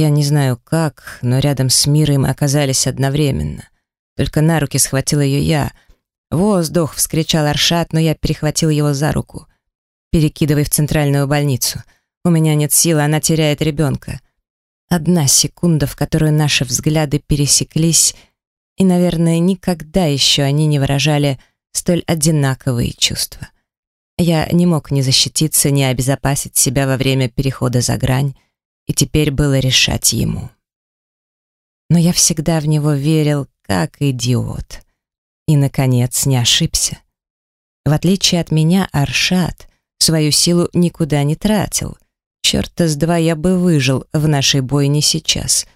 Я не знаю как, но рядом с Мирой мы оказались одновременно. Только на руки схватил ее я. «Воздух!» — вскричал Аршат, но я перехватил его за руку. «Перекидывай в центральную больницу. У меня нет силы, она теряет ребенка». Одна секунда, в которую наши взгляды пересеклись, и, наверное, никогда еще они не выражали столь одинаковые чувства. Я не мог ни защититься, ни обезопасить себя во время перехода за грань, и теперь было решать ему. Но я всегда в него верил, как идиот. И, наконец, не ошибся. В отличие от меня, Аршат свою силу никуда не тратил — Черта с два я бы выжил в нашей бойне сейчас.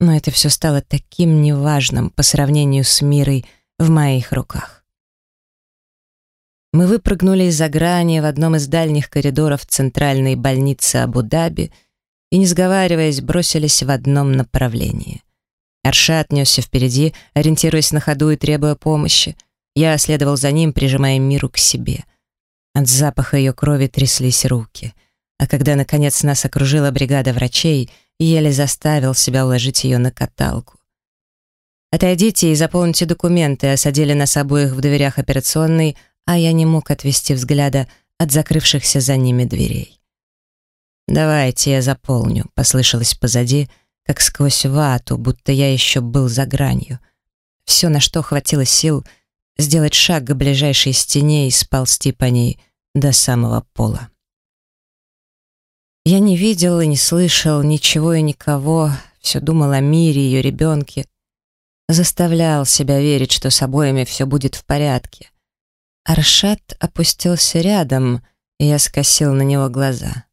Но это все стало таким неважным по сравнению с мирой в моих руках. Мы выпрыгнули из-за грани в одном из дальних коридоров центральной больницы Абу-Даби и, не сговариваясь, бросились в одном направлении. Аршат несся впереди, ориентируясь на ходу и требуя помощи. Я следовал за ним, прижимая Миру к себе. От запаха ее крови тряслись руки — а когда, наконец, нас окружила бригада врачей, еле заставил себя уложить ее на каталку. «Отойдите и заполните документы», осадили нас обоих в дверях операционной, а я не мог отвести взгляда от закрывшихся за ними дверей. «Давайте я заполню», — послышалось позади, как сквозь вату, будто я еще был за гранью. Все, на что хватило сил, сделать шаг к ближайшей стене и сползти по ней до самого пола. Я не видел и не слышал ничего и никого, все думал о мире, ее ребенке. Заставлял себя верить, что с обоими все будет в порядке. Аршат опустился рядом, и я скосил на него глаза.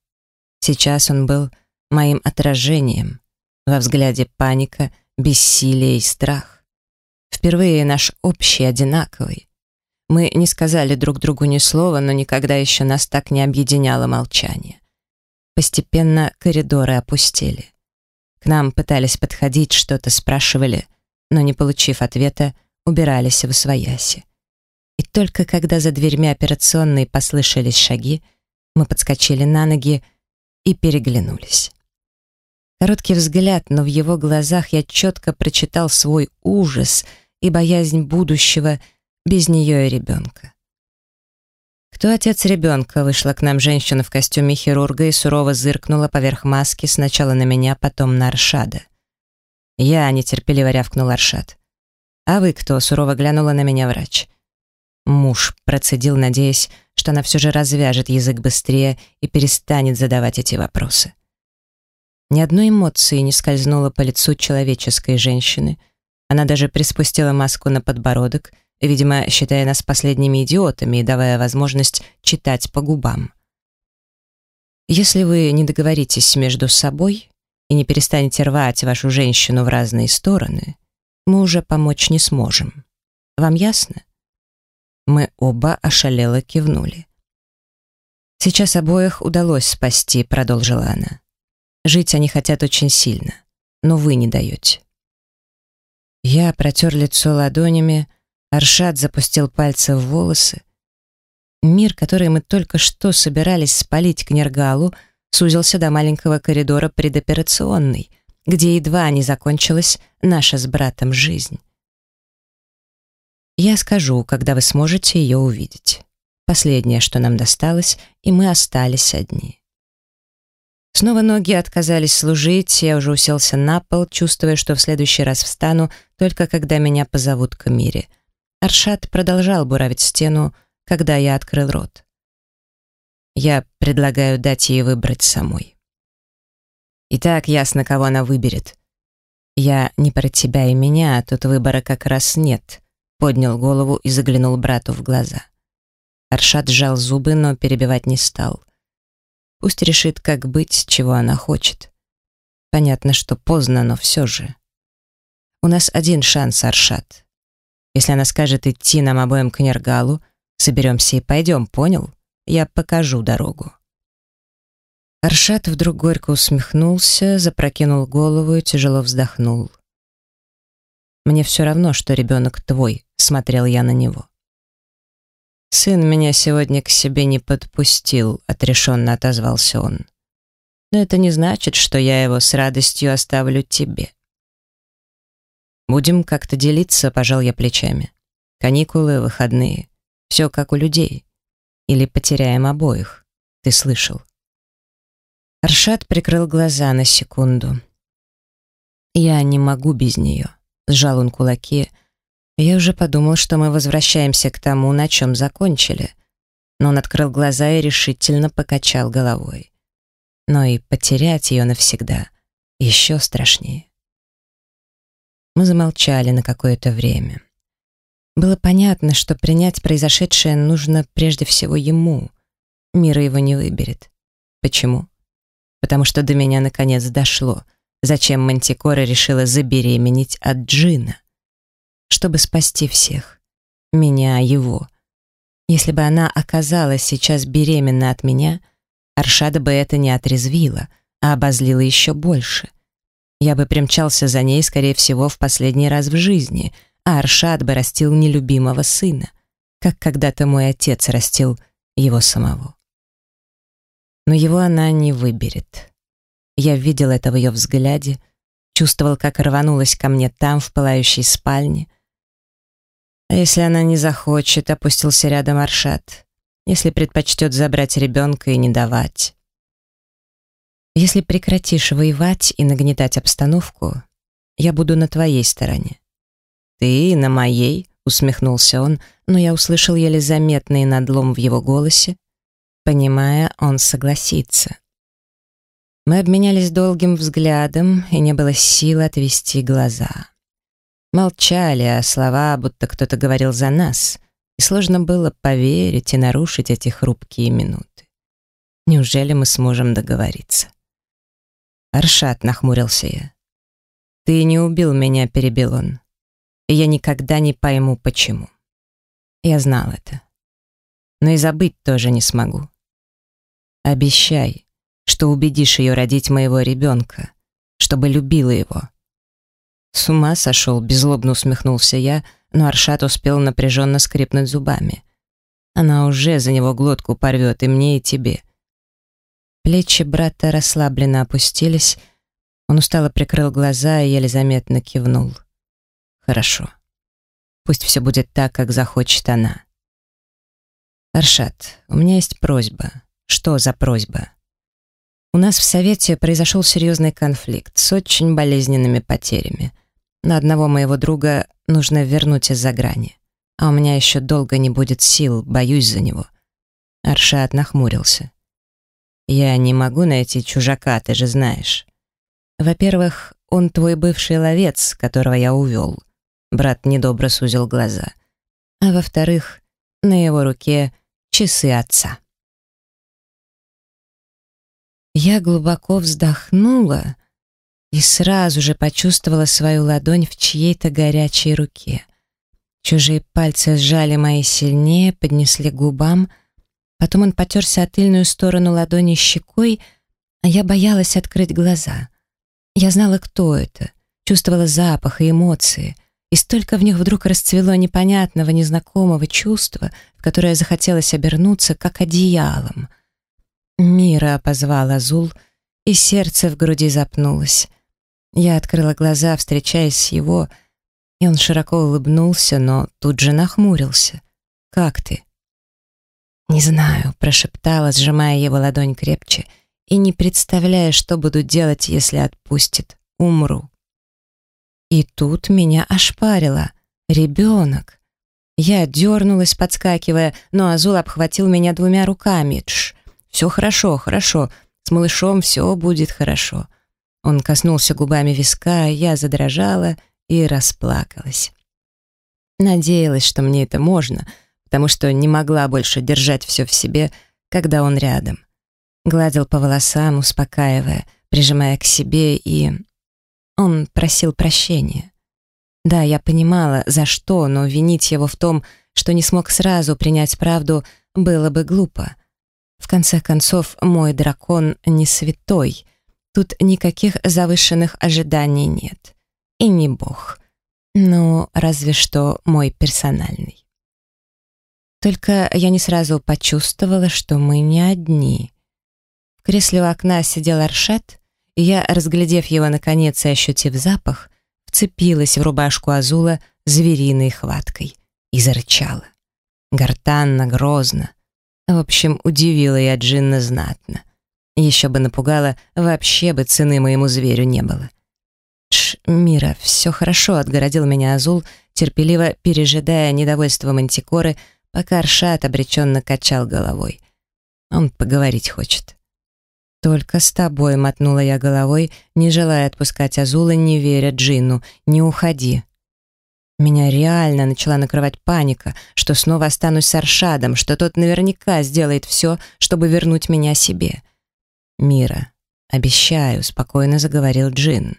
Сейчас он был моим отражением. Во взгляде паника, бессилие и страх. Впервые наш общий одинаковый. Мы не сказали друг другу ни слова, но никогда еще нас так не объединяло молчание. Постепенно коридоры опустели. К нам пытались подходить, что-то спрашивали, но, не получив ответа, убирались в освояси. И только когда за дверьми операционной послышались шаги, мы подскочили на ноги и переглянулись. Короткий взгляд, но в его глазах я четко прочитал свой ужас и боязнь будущего без нее и ребенка. «Кто отец ребенка?» Вышла к нам женщина в костюме хирурга и сурово зыркнула поверх маски сначала на меня, потом на Аршада. «Я», — нетерпеливо рявкнул Аршад. «А вы кто?» — сурово глянула на меня врач. Муж процедил, надеясь, что она все же развяжет язык быстрее и перестанет задавать эти вопросы. Ни одной эмоции не скользнуло по лицу человеческой женщины. Она даже приспустила маску на подбородок — видимо, считая нас последними идиотами и давая возможность читать по губам. Если вы не договоритесь между собой и не перестанете рвать вашу женщину в разные стороны, мы уже помочь не сможем. Вам ясно? Мы оба ошалело кивнули. «Сейчас обоих удалось спасти», — продолжила она. «Жить они хотят очень сильно, но вы не даете». Я протер лицо ладонями, Аршат запустил пальцы в волосы. Мир, который мы только что собирались спалить к Нергалу, сузился до маленького коридора предоперационной, где едва не закончилась наша с братом жизнь. Я скажу, когда вы сможете ее увидеть. Последнее, что нам досталось, и мы остались одни. Снова ноги отказались служить, я уже уселся на пол, чувствуя, что в следующий раз встану, только когда меня позовут к мире. Аршат продолжал буравить стену, когда я открыл рот. Я предлагаю дать ей выбрать самой. И так ясно, кого она выберет. Я не про тебя и меня, а тут выбора как раз нет. Поднял голову и заглянул брату в глаза. Аршат сжал зубы, но перебивать не стал. Пусть решит, как быть, чего она хочет. Понятно, что поздно, но все же. У нас один шанс, Аршат. Если она скажет идти нам обоим к Нергалу, соберемся и пойдем, понял? Я покажу дорогу». Аршат вдруг горько усмехнулся, запрокинул голову и тяжело вздохнул. «Мне все равно, что ребенок твой», — смотрел я на него. «Сын меня сегодня к себе не подпустил», — отрешенно отозвался он. но это не значит, что я его с радостью оставлю тебе. Будем как-то делиться, пожал я плечами. Каникулы, выходные. Все как у людей. Или потеряем обоих. Ты слышал? Аршат прикрыл глаза на секунду. Я не могу без нее. Сжал он кулаки. Я уже подумал, что мы возвращаемся к тому, на чем закончили. Но он открыл глаза и решительно покачал головой. Но и потерять ее навсегда еще страшнее. Мы замолчали на какое-то время. Было понятно, что принять произошедшее нужно прежде всего ему. Мира его не выберет. Почему? Потому что до меня наконец дошло, зачем Мантикора решила забеременеть от Джина. Чтобы спасти всех. Меня, его. Если бы она оказалась сейчас беременна от меня, Аршада бы это не отрезвило, а обозлила еще больше. Я бы примчался за ней, скорее всего, в последний раз в жизни — а Аршад бы растил нелюбимого сына, как когда-то мой отец растил его самого. Но его она не выберет. Я видел это в ее взгляде, чувствовал, как рванулась ко мне там, в пылающей спальне. А если она не захочет, опустился рядом Аршат, если предпочтет забрать ребенка и не давать. Если прекратишь воевать и нагнетать обстановку, я буду на твоей стороне. «Ты на моей?» — усмехнулся он, но я услышал еле заметный надлом в его голосе. Понимая, он согласится. Мы обменялись долгим взглядом, и не было сил отвести глаза. Молчали, а слова, будто кто-то говорил за нас, и сложно было поверить и нарушить эти хрупкие минуты. Неужели мы сможем договориться? Аршат, нахмурился я. «Ты не убил меня», — перебил он и я никогда не пойму, почему. Я знал это. Но и забыть тоже не смогу. Обещай, что убедишь ее родить моего ребенка, чтобы любила его. С ума сошел, беззлобно усмехнулся я, но Аршат успел напряженно скрипнуть зубами. Она уже за него глотку порвет, и мне, и тебе. Плечи брата расслабленно опустились, он устало прикрыл глаза и еле заметно кивнул. Хорошо. Пусть все будет так, как захочет она. Аршат, у меня есть просьба. Что за просьба? У нас в Совете произошел серьезный конфликт с очень болезненными потерями. На одного моего друга нужно вернуть из-за грани. А у меня еще долго не будет сил, боюсь за него. Аршат нахмурился. Я не могу найти чужака, ты же знаешь. Во-первых, он твой бывший ловец, которого я увел. Брат недобро сузил глаза. А во-вторых, на его руке часы отца. Я глубоко вздохнула и сразу же почувствовала свою ладонь в чьей-то горячей руке. Чужие пальцы сжали мои сильнее, поднесли к губам, потом он потерся о тыльную сторону ладони щекой, а я боялась открыть глаза. Я знала, кто это, чувствовала запах и эмоции — и столько в них вдруг расцвело непонятного, незнакомого чувства, в которое захотелось обернуться, как одеялом. «Мира!» — позвал Азул, и сердце в груди запнулось. Я открыла глаза, встречаясь с его, и он широко улыбнулся, но тут же нахмурился. «Как ты?» «Не знаю», — прошептала, сжимая его ладонь крепче, и не представляя, что буду делать, если отпустит. «Умру». И тут меня ошпарило. Ребенок. Я дернулась, подскакивая, но Азул обхватил меня двумя руками. Тш, все хорошо, хорошо. С малышом все будет хорошо. Он коснулся губами виска, я задрожала и расплакалась. Надеялась, что мне это можно, потому что не могла больше держать все в себе, когда он рядом. Гладил по волосам, успокаивая, прижимая к себе и он просил прощения. Да, я понимала, за что, но винить его в том, что не смог сразу принять правду, было бы глупо. В конце концов, мой дракон не святой. Тут никаких завышенных ожиданий нет. И не бог. Ну, разве что мой персональный. Только я не сразу почувствовала, что мы не одни. кресле у окна сидел Аршат, и я, разглядев его наконец и ощутив запах, вцепилась в рубашку Азула звериной хваткой и зарычала. Гортанно, грозно. В общем, удивила я Джинна знатно. Еще бы напугала, вообще бы цены моему зверю не было. «Тш, Мира, все хорошо», — отгородил меня Азул, терпеливо пережидая недовольство Мантикоры, пока Аршат обреченно качал головой. Он поговорить хочет. «Только с тобой», — мотнула я головой, не желая отпускать Азула, не веря Джинну. «Не уходи». Меня реально начала накрывать паника, что снова останусь с Аршадом, что тот наверняка сделает все, чтобы вернуть меня себе. «Мира, обещаю», — спокойно заговорил Джин.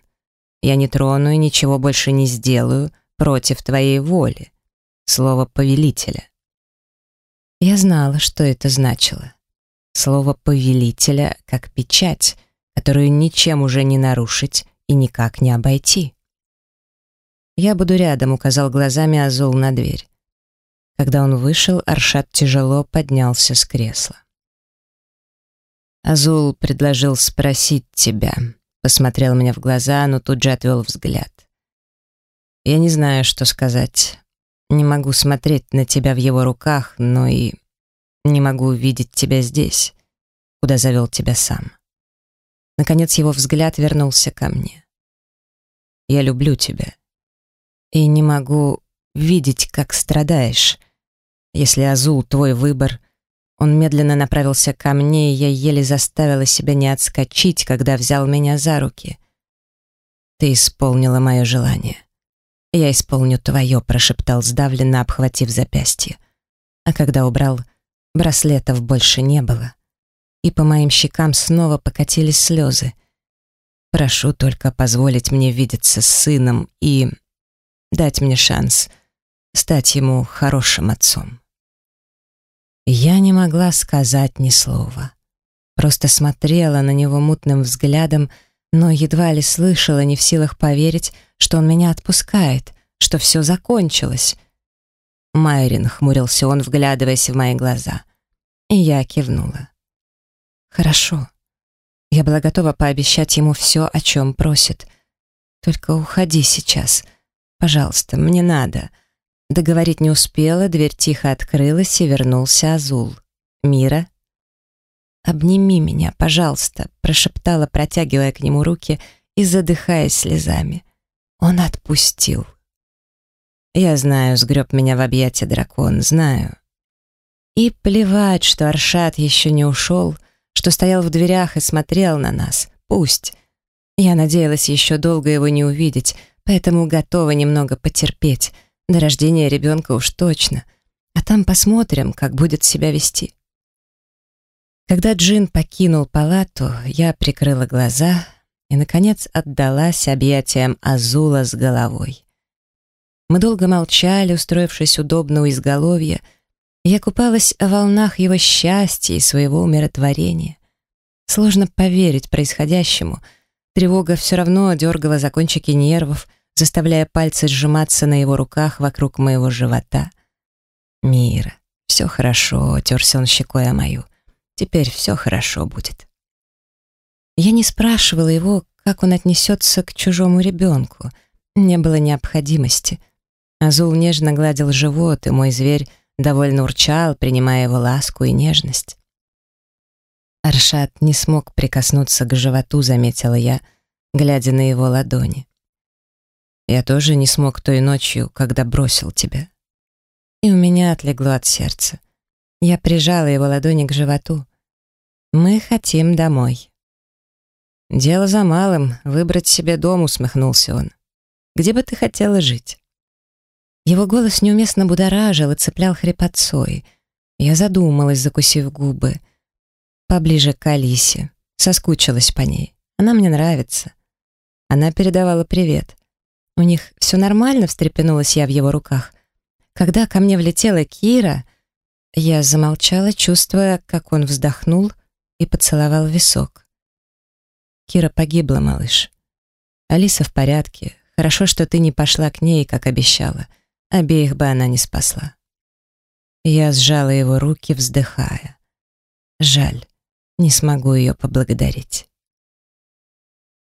«Я не трону и ничего больше не сделаю против твоей воли». Слово повелителя. Я знала, что это значило. Слово повелителя как печать, которую ничем уже не нарушить и никак не обойти. «Я буду рядом», — указал глазами Азул на дверь. Когда он вышел, Аршат тяжело поднялся с кресла. Азул предложил спросить тебя. Посмотрел мне в глаза, но тут же отвел взгляд. Я не знаю, что сказать. Не могу смотреть на тебя в его руках, но и не могу увидеть тебя здесь, куда завел тебя сам. Наконец его взгляд вернулся ко мне. Я люблю тебя и не могу видеть, как страдаешь. Если Азул твой выбор, он медленно направился ко мне, и я еле заставила себя не отскочить, когда взял меня за руки. Ты исполнила мое желание. Я исполню твое, прошептал сдавленно, обхватив запястье. А когда убрал, браслетов больше не было. И по моим щекам снова покатились слезы. Прошу только позволить мне видеться с сыном и дать мне шанс стать ему хорошим отцом. Я не могла сказать ни слова. Просто смотрела на него мутным взглядом, но едва ли слышала, не в силах поверить, что он меня отпускает, что все закончилось. Майрин хмурился он, вглядываясь в мои глаза. И я кивнула. «Хорошо». Я была готова пообещать ему все, о чем просит. «Только уходи сейчас», Пожалуйста, мне надо». Договорить не успела, дверь тихо открылась, и вернулся Азул. «Мира?» «Обними меня, пожалуйста», — прошептала, протягивая к нему руки и задыхаясь слезами. Он отпустил. «Я знаю», — сгреб меня в объятия дракон, знаю. И плевать, что Аршат еще не ушел, что стоял в дверях и смотрел на нас. Пусть. Я надеялась еще долго его не увидеть, поэтому готова немного потерпеть. До рождения ребенка уж точно. А там посмотрим, как будет себя вести. Когда Джин покинул палату, я прикрыла глаза и, наконец, отдалась объятиям Азула с головой. Мы долго молчали, устроившись удобно у изголовья, я купалась в волнах его счастья и своего умиротворения. Сложно поверить происходящему. Тревога все равно дергала за кончики нервов, заставляя пальцы сжиматься на его руках вокруг моего живота. «Мира, все хорошо», — терся он щекой о мою. «Теперь все хорошо будет». Я не спрашивала его, как он отнесется к чужому ребенку. Не было необходимости. Азул нежно гладил живот, и мой зверь довольно урчал, принимая его ласку и нежность. Аршат не смог прикоснуться к животу, заметила я, глядя на его ладони. Я тоже не смог той ночью, когда бросил тебя. И у меня отлегло от сердца. Я прижала его ладони к животу. Мы хотим домой. Дело за малым — выбрать себе дом, усмехнулся он. Где бы ты хотела жить? Его голос неуместно будоражил и цеплял хрипотцой. Я задумалась, закусив губы. Поближе к Алисе. Соскучилась по ней. Она мне нравится. Она передавала привет. «У них все нормально?» — встрепенулась я в его руках. Когда ко мне влетела Кира, я замолчала, чувствуя, как он вздохнул и поцеловал висок. «Кира погибла, малыш. Алиса в порядке. Хорошо, что ты не пошла к ней, как обещала. Обеих бы она не спасла». Я сжала его руки, вздыхая. Жаль. не смогу ее поблагодарить.